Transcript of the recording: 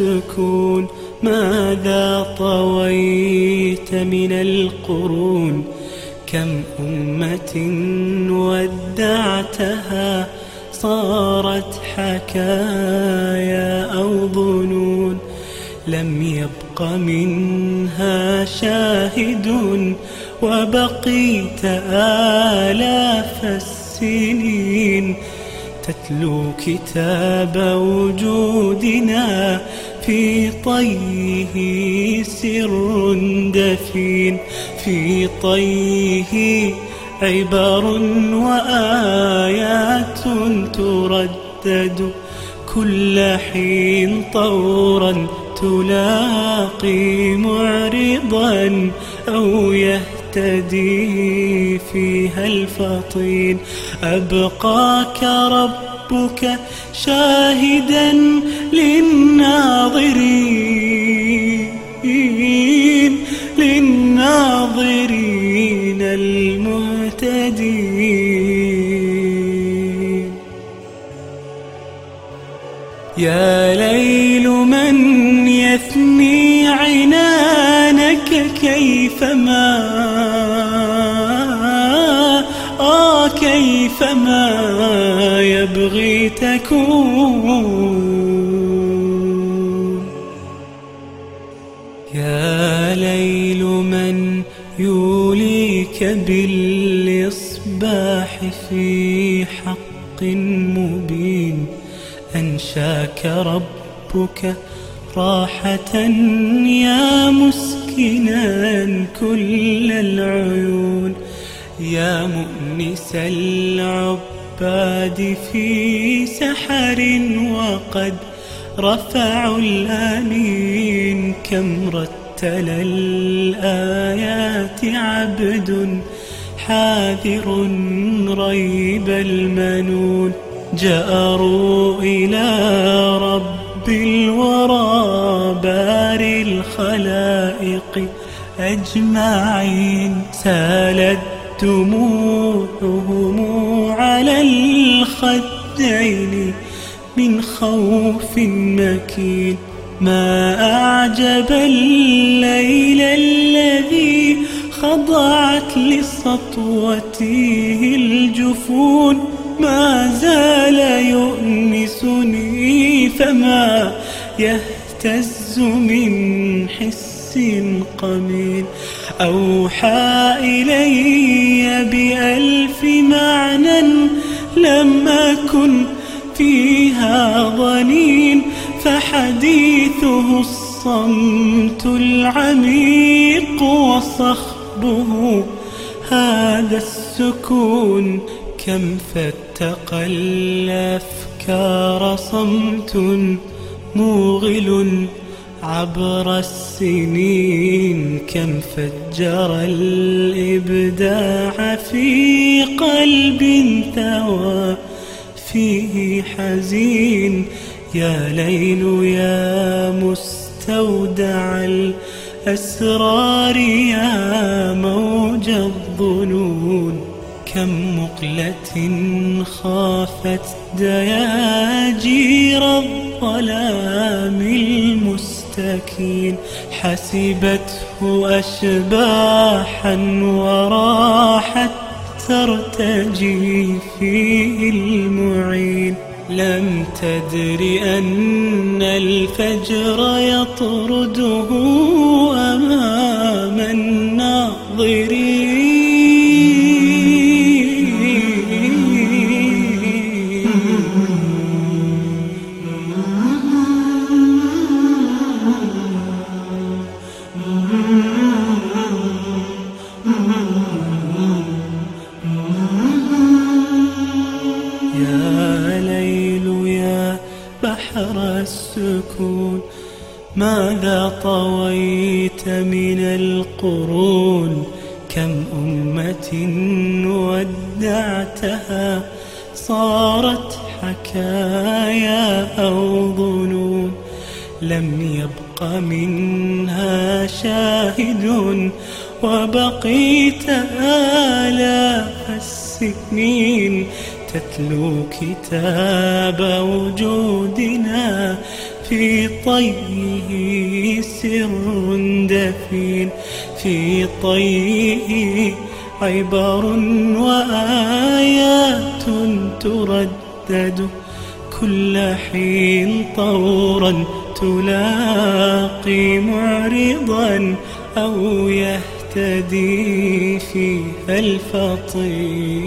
السكون ماذا طويت من القرون؟ كم أمة ودعتها صارت حكايا أو ظنون؟ لم يبق منها شاهد وبقيت آلاف السنين. تتلو كتاب وجودنا في طيه سر دفين في طيه عبر وآيات تردد كل حين طورا تلاقي معرضا أو يهتدي فيها الفطين. أبقاك ربك شاهدا للناظرين للناظرين المهتدين. يا تكون. يا ليل من يوليك بالإصباح في حق مبين أنشاك ربك راحة يا مسكنا كل العيون. يا مؤنس العباد في سحر وقد رفعوا الآنين كم رتل الآيات عبد حاذر ريب المنون جأروا إلى رب الورى بار الخلائق أجمعين سالت دموعهم الخدين من خوف مكين. ما أعجب الليل الذي خضعت لسطوته الجفون. ما زال يؤنسني فما يهتز من حس قميل أوحى إلي بألف معنى لم أكن فيها ظنين فحديثه الصمت العميق وصخبه. هذا السكون كم فتق الأفكار صمت موغل. عبر السنين كم فجر الإبداع في قلب ثوى فيه حزين. يا ليل يا مستودع الأسرار يا موج الظنون. كم مقلة خافت دياجير الظلام المستكين حسبته أشباحا وراحت ترتجي فيه المعين. لم تدر أن الفجر يطرده أمام الناظرين. بحر السكون ماذا طويت من القرون؟ كم أمة ودعتها؟ صارت حكايا أو ظنون؟ لم يبق منها شاهد وبقيت آلاف السنين. تتلو كتاب وجودنا في طيه سر دفين في طيه عبر وآيات تردد كل حين طورا تلاقي معرضا أو يهتدي فيها الفطين